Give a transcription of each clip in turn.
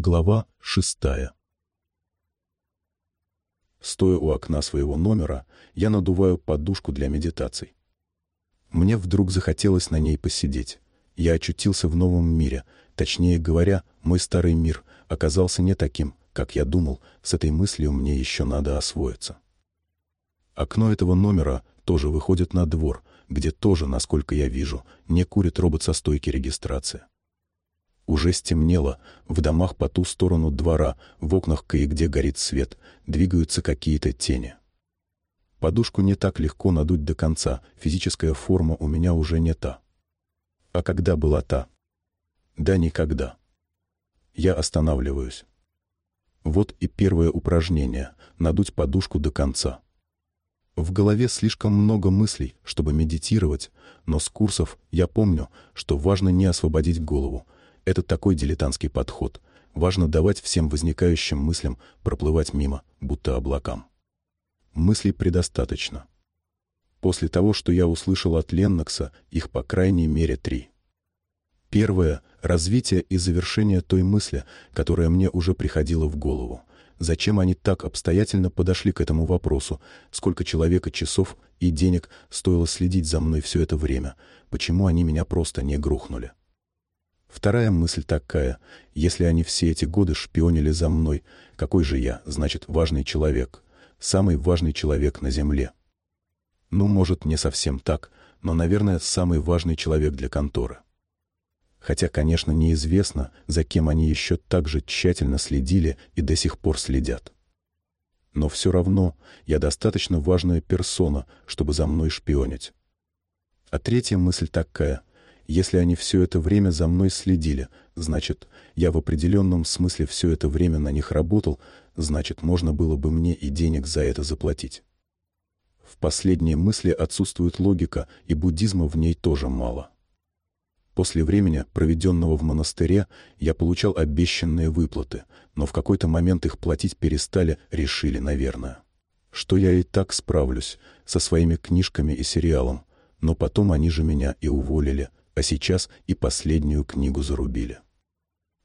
Глава шестая. Стоя у окна своего номера, я надуваю подушку для медитаций. Мне вдруг захотелось на ней посидеть. Я очутился в новом мире. Точнее говоря, мой старый мир оказался не таким, как я думал, с этой мыслью мне еще надо освоиться. Окно этого номера тоже выходит на двор, где тоже, насколько я вижу, не курит робот со стойки регистрации. Уже стемнело, в домах по ту сторону двора, в окнах кое-где горит свет, двигаются какие-то тени. Подушку не так легко надуть до конца, физическая форма у меня уже не та. А когда была та? Да никогда. Я останавливаюсь. Вот и первое упражнение — надуть подушку до конца. В голове слишком много мыслей, чтобы медитировать, но с курсов я помню, что важно не освободить голову — это такой дилетантский подход. Важно давать всем возникающим мыслям проплывать мимо, будто облакам. Мыслей предостаточно. После того, что я услышал от Леннокса, их по крайней мере три. Первое — развитие и завершение той мысли, которая мне уже приходила в голову. Зачем они так обстоятельно подошли к этому вопросу? Сколько человека часов и денег стоило следить за мной все это время? Почему они меня просто не грохнули? Вторая мысль такая. Если они все эти годы шпионили за мной, какой же я, значит, важный человек? Самый важный человек на Земле. Ну, может, не совсем так, но, наверное, самый важный человек для конторы. Хотя, конечно, неизвестно, за кем они еще так же тщательно следили и до сих пор следят. Но все равно я достаточно важная персона, чтобы за мной шпионить. А третья мысль такая. Если они все это время за мной следили, значит, я в определенном смысле все это время на них работал, значит, можно было бы мне и денег за это заплатить. В последней мысли отсутствует логика, и буддизма в ней тоже мало. После времени, проведенного в монастыре, я получал обещанные выплаты, но в какой-то момент их платить перестали, решили, наверное. Что я и так справлюсь со своими книжками и сериалом, но потом они же меня и уволили, а сейчас и последнюю книгу зарубили.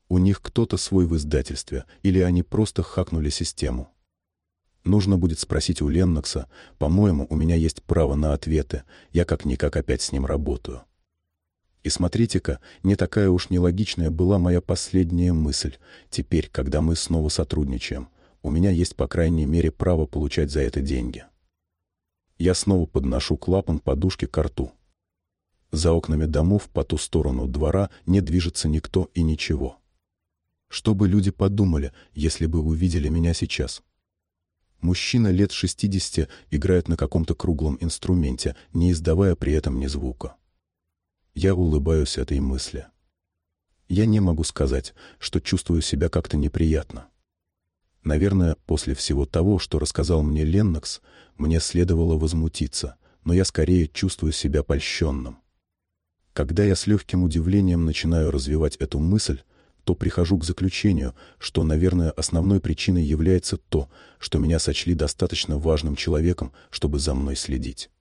У них кто-то свой в издательстве, или они просто хакнули систему. Нужно будет спросить у Леннокса, по-моему, у меня есть право на ответы, я как-никак опять с ним работаю. И смотрите-ка, не такая уж нелогичная была моя последняя мысль. Теперь, когда мы снова сотрудничаем, у меня есть, по крайней мере, право получать за это деньги. Я снова подношу клапан подушки к рту. За окнами домов по ту сторону двора не движется никто и ничего. Что бы люди подумали, если бы увидели меня сейчас? Мужчина лет 60 играет на каком-то круглом инструменте, не издавая при этом ни звука. Я улыбаюсь этой мысли. Я не могу сказать, что чувствую себя как-то неприятно. Наверное, после всего того, что рассказал мне Леннокс, мне следовало возмутиться, но я скорее чувствую себя польщенным. Когда я с легким удивлением начинаю развивать эту мысль, то прихожу к заключению, что, наверное, основной причиной является то, что меня сочли достаточно важным человеком, чтобы за мной следить.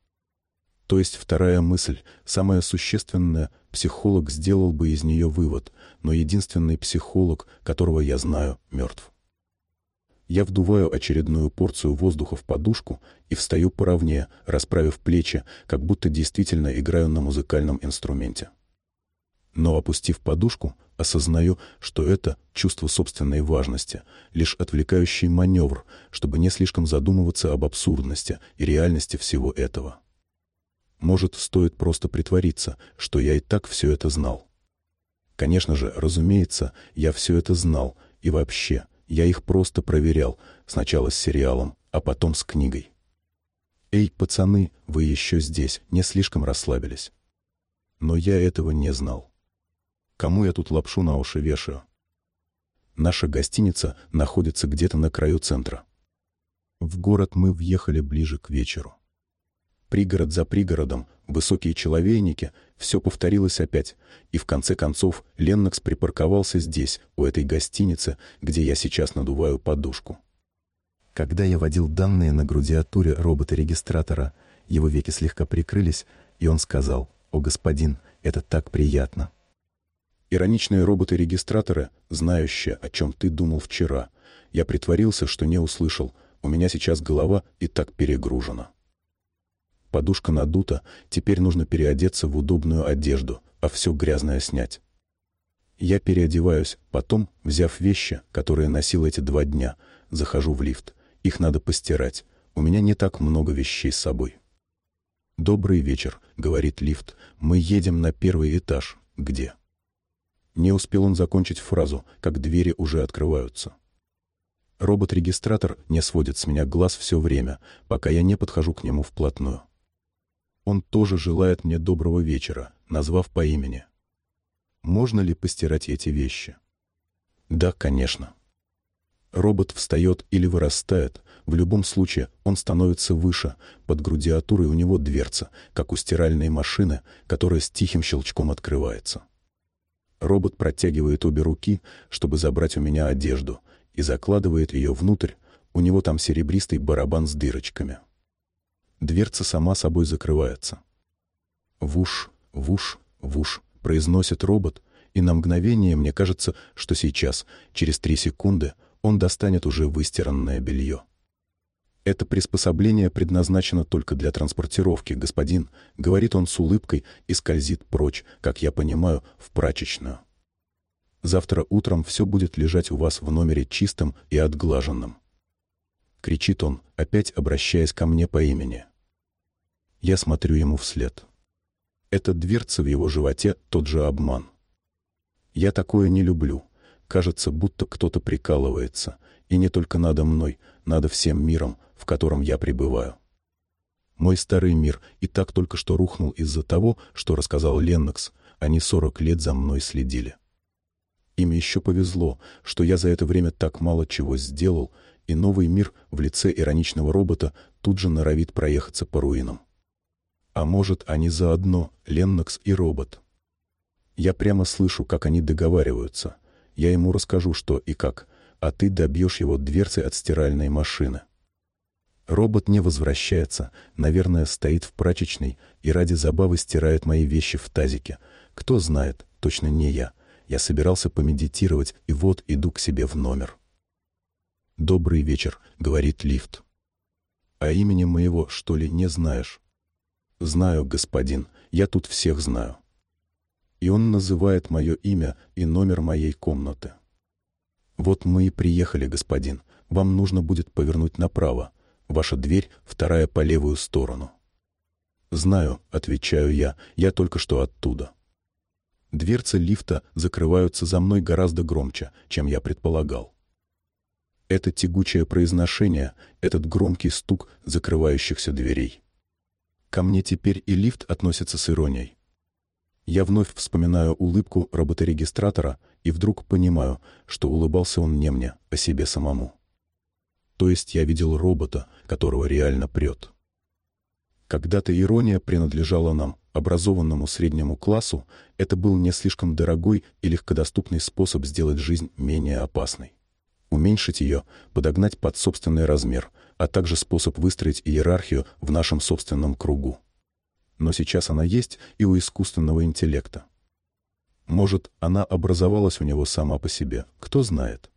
То есть вторая мысль, самая существенная, психолог сделал бы из нее вывод, но единственный психолог, которого я знаю, мертв. Я вдуваю очередную порцию воздуха в подушку и встаю поровнее, расправив плечи, как будто действительно играю на музыкальном инструменте. Но, опустив подушку, осознаю, что это чувство собственной важности, лишь отвлекающий маневр, чтобы не слишком задумываться об абсурдности и реальности всего этого. Может, стоит просто притвориться, что я и так все это знал. Конечно же, разумеется, я все это знал, и вообще, я их просто проверял, сначала с сериалом, а потом с книгой. «Эй, пацаны, вы еще здесь, не слишком расслабились». Но я этого не знал. Кому я тут лапшу на уши вешаю? Наша гостиница находится где-то на краю центра. В город мы въехали ближе к вечеру. Пригород за пригородом, высокие человейники, все повторилось опять, и в конце концов Леннокс припарковался здесь, у этой гостиницы, где я сейчас надуваю подушку. Когда я вводил данные на грудиатуре робота-регистратора, его веки слегка прикрылись, и он сказал, «О, господин, это так приятно!» Ироничные роботы-регистраторы, знающие, о чем ты думал вчера. Я притворился, что не услышал. У меня сейчас голова и так перегружена. Подушка надута, теперь нужно переодеться в удобную одежду, а все грязное снять. Я переодеваюсь, потом, взяв вещи, которые носил эти два дня, захожу в лифт. Их надо постирать. У меня не так много вещей с собой. «Добрый вечер», — говорит лифт. «Мы едем на первый этаж. Где?» Не успел он закончить фразу, как двери уже открываются. Робот-регистратор не сводит с меня глаз все время, пока я не подхожу к нему вплотную. Он тоже желает мне доброго вечера, назвав по имени. Можно ли постирать эти вещи? Да, конечно. Робот встает или вырастает, в любом случае он становится выше, под грудиатурой у него дверца, как у стиральной машины, которая с тихим щелчком открывается. Робот протягивает обе руки, чтобы забрать у меня одежду, и закладывает ее внутрь, у него там серебристый барабан с дырочками. Дверца сама собой закрывается. «Вуш, вуш, вуш», — произносит робот, и на мгновение мне кажется, что сейчас, через три секунды, он достанет уже выстиранное белье. «Это приспособление предназначено только для транспортировки, господин», — говорит он с улыбкой и скользит прочь, как я понимаю, в прачечную. «Завтра утром все будет лежать у вас в номере чистым и отглаженным». Кричит он, опять обращаясь ко мне по имени. Я смотрю ему вслед. Эта дверца в его животе — тот же обман. Я такое не люблю. Кажется, будто кто-то прикалывается. И не только надо мной, надо всем миром, в котором я пребываю. Мой старый мир и так только что рухнул из-за того, что рассказал Леннокс. Они сорок лет за мной следили. Им еще повезло, что я за это время так мало чего сделал, и новый мир в лице ироничного робота тут же норовит проехаться по руинам. А может, они заодно, Леннокс и робот. Я прямо слышу, как они договариваются. Я ему расскажу, что и как, а ты добьешь его дверцей от стиральной машины. Робот не возвращается, наверное, стоит в прачечной и ради забавы стирает мои вещи в тазике. Кто знает, точно не я. Я собирался помедитировать, и вот иду к себе в номер. «Добрый вечер», — говорит лифт. «А имени моего, что ли, не знаешь?» «Знаю, господин, я тут всех знаю». И он называет мое имя и номер моей комнаты. «Вот мы и приехали, господин. Вам нужно будет повернуть направо. Ваша дверь вторая по левую сторону». «Знаю», — отвечаю я, — «я только что оттуда». Дверцы лифта закрываются за мной гораздо громче, чем я предполагал. Это тягучее произношение, этот громкий стук закрывающихся дверей. Ко мне теперь и лифт относится с иронией. Я вновь вспоминаю улыбку роботорегистратора и вдруг понимаю, что улыбался он не мне, а себе самому. То есть я видел робота, которого реально прет. Когда-то ирония принадлежала нам, образованному среднему классу, это был не слишком дорогой и легкодоступный способ сделать жизнь менее опасной. Уменьшить ее, подогнать под собственный размер, а также способ выстроить иерархию в нашем собственном кругу. Но сейчас она есть и у искусственного интеллекта. Может, она образовалась у него сама по себе, кто знает.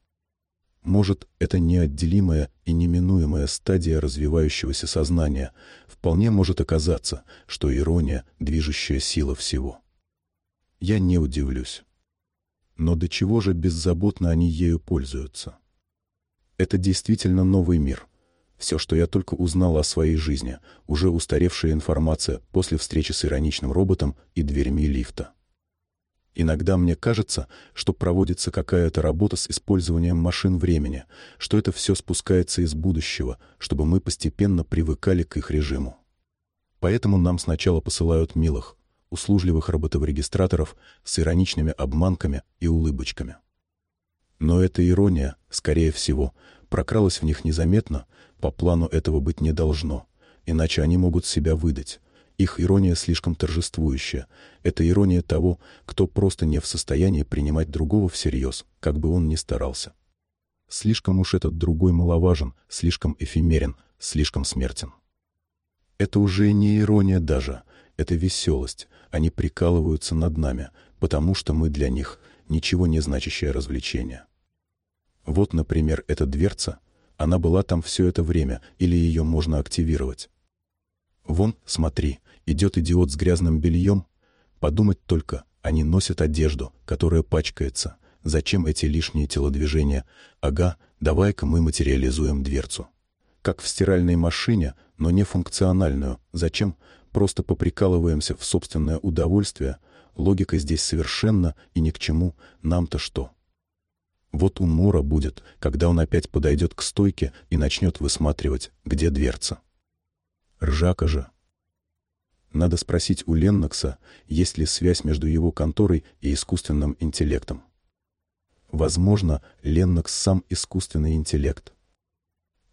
Может, это неотделимая и неминуемая стадия развивающегося сознания. Вполне может оказаться, что ирония — движущая сила всего. Я не удивлюсь. Но до чего же беззаботно они ею пользуются? Это действительно новый мир. Все, что я только узнал о своей жизни, уже устаревшая информация после встречи с ироничным роботом и дверьми лифта. Иногда мне кажется, что проводится какая-то работа с использованием машин времени, что это все спускается из будущего, чтобы мы постепенно привыкали к их режиму. Поэтому нам сначала посылают милых, услужливых роботов-регистраторов с ироничными обманками и улыбочками. Но эта ирония, скорее всего, прокралась в них незаметно, по плану этого быть не должно, иначе они могут себя выдать, их ирония слишком торжествующая. Это ирония того, кто просто не в состоянии принимать другого всерьез, как бы он ни старался. Слишком уж этот другой маловажен, слишком эфемерен, слишком смертен. Это уже не ирония даже. — это веселость. Они прикалываются над нами, потому что мы для них ничего не значащее развлечение. Вот, например, эта дверца. Она была там все это время, или ее можно активировать. Вон, смотри, идет идиот с грязным бельем. Подумать только, они носят одежду, которая пачкается. Зачем эти лишние телодвижения? Ага, давай-ка мы материализуем дверцу. Как в стиральной машине, но не функциональную. Зачем? Просто поприкалываемся в собственное удовольствие. Логика здесь совершенно и ни к чему. Нам-то что? Вот у Мора будет, когда он опять подойдет к стойке и начнет высматривать, где дверца. Ржака же. Надо спросить у Леннокса, есть ли связь между его конторой и искусственным интеллектом. Возможно, Леннокс сам искусственный интеллект.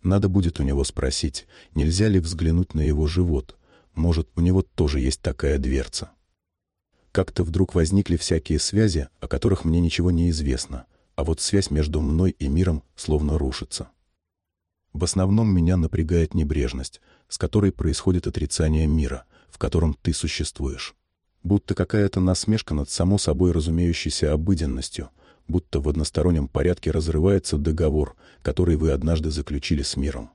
Надо будет у него спросить, нельзя ли взглянуть на его живот. Может, у него тоже есть такая дверца. Как-то вдруг возникли всякие связи, о которых мне ничего не известно, а вот связь между мной и миром словно рушится. В основном меня напрягает небрежность, с которой происходит отрицание мира, в котором ты существуешь. Будто какая-то насмешка над само собой разумеющейся обыденностью — будто в одностороннем порядке разрывается договор, который вы однажды заключили с миром.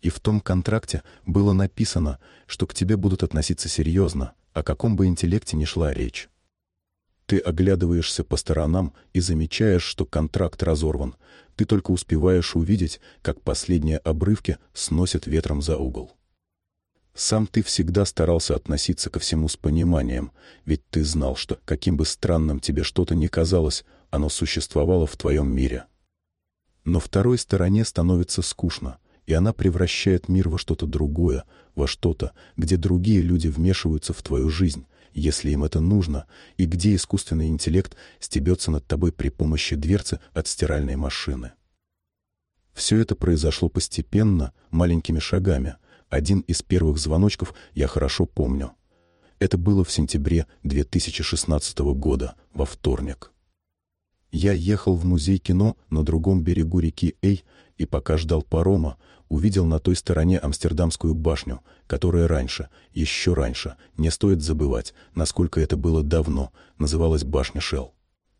И в том контракте было написано, что к тебе будут относиться серьезно, о каком бы интеллекте ни шла речь. Ты оглядываешься по сторонам и замечаешь, что контракт разорван. Ты только успеваешь увидеть, как последние обрывки сносят ветром за угол. Сам ты всегда старался относиться ко всему с пониманием, ведь ты знал, что, каким бы странным тебе что-то ни казалось, оно существовало в твоем мире. Но второй стороне становится скучно, и она превращает мир во что-то другое, во что-то, где другие люди вмешиваются в твою жизнь, если им это нужно, и где искусственный интеллект стебется над тобой при помощи дверцы от стиральной машины. Все это произошло постепенно, маленькими шагами, один из первых звоночков я хорошо помню. Это было в сентябре 2016 года, во вторник. Я ехал в музей кино на другом берегу реки Эй, и пока ждал парома, увидел на той стороне Амстердамскую башню, которая раньше, еще раньше, не стоит забывать, насколько это было давно, называлась башня Шелл.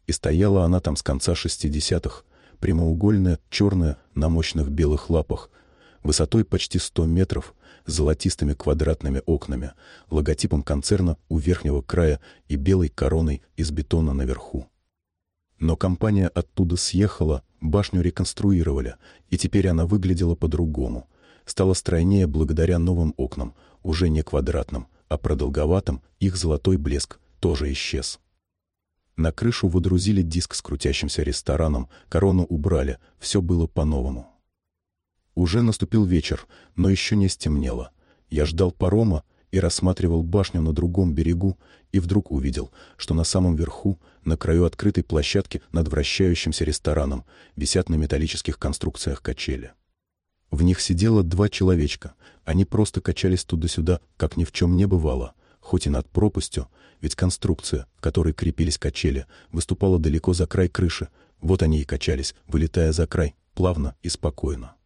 И стояла она там с конца 60-х, прямоугольная, черная, на мощных белых лапах, высотой почти 100 метров, с золотистыми квадратными окнами, логотипом концерна у верхнего края и белой короной из бетона наверху. Но компания оттуда съехала, башню реконструировали, и теперь она выглядела по-другому. Стала стройнее благодаря новым окнам, уже не квадратным, а продолговатым, их золотой блеск тоже исчез. На крышу водрузили диск с крутящимся рестораном, корону убрали, все было по-новому. Уже наступил вечер, но еще не стемнело. Я ждал парома и рассматривал башню на другом берегу, и вдруг увидел, что на самом верху, на краю открытой площадки над вращающимся рестораном, висят на металлических конструкциях качели. В них сидело два человечка. Они просто качались туда-сюда, как ни в чем не бывало, хоть и над пропастью, ведь конструкция, к которой крепились качели, выступала далеко за край крыши. Вот они и качались, вылетая за край, плавно и спокойно.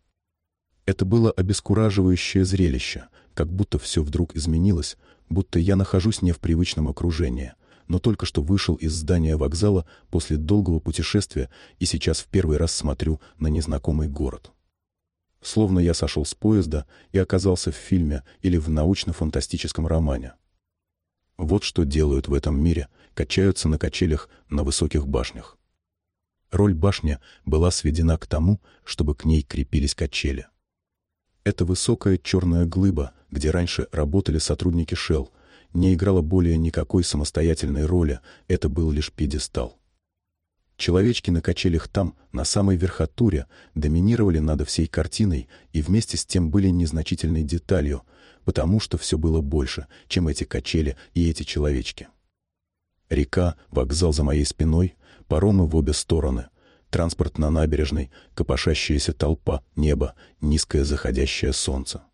Это было обескураживающее зрелище, как будто все вдруг изменилось, будто я нахожусь не в привычном окружении, но только что вышел из здания вокзала после долгого путешествия и сейчас в первый раз смотрю на незнакомый город. Словно я сошел с поезда и оказался в фильме или в научно-фантастическом романе. Вот что делают в этом мире, качаются на качелях на высоких башнях. Роль башни была сведена к тому, чтобы к ней крепились качели. Эта высокая черная глыба, где раньше работали сотрудники Shell, не играла более никакой самостоятельной роли, это был лишь пьедестал. Человечки на качелях там, на самой верхотуре, доминировали над всей картиной и вместе с тем были незначительной деталью, потому что все было больше, чем эти качели и эти человечки. Река, вокзал за моей спиной, паромы в обе стороны, транспорт на набережной, копошащаяся толпа, небо, низкое заходящее солнце.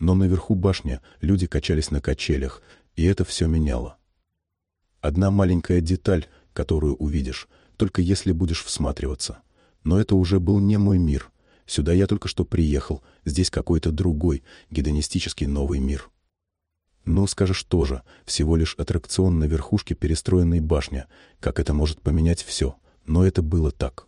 Но наверху башни люди качались на качелях, и это все меняло. Одна маленькая деталь, которую увидишь, только если будешь всматриваться. Но это уже был не мой мир. Сюда я только что приехал, здесь какой-то другой, гедонистический новый мир. Ну, скажешь тоже, всего лишь аттракцион на верхушке перестроенной башни, как это может поменять все, но это было так.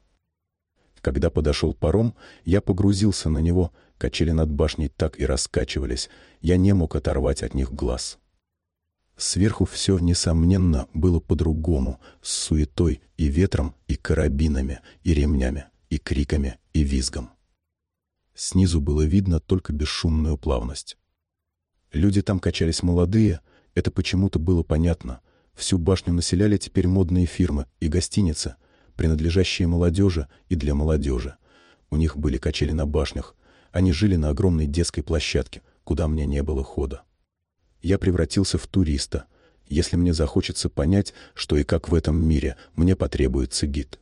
Когда подошел паром, я погрузился на него, качели над башней так и раскачивались, я не мог оторвать от них глаз. Сверху все, несомненно, было по-другому, с суетой и ветром, и карабинами, и ремнями, и криками, и визгом. Снизу было видно только бесшумную плавность. Люди там качались молодые, это почему-то было понятно. Всю башню населяли теперь модные фирмы и гостиницы, принадлежащие молодежи и для молодежи. У них были качели на башнях. Они жили на огромной детской площадке, куда мне не было хода я превратился в туриста. Если мне захочется понять, что и как в этом мире, мне потребуется гид.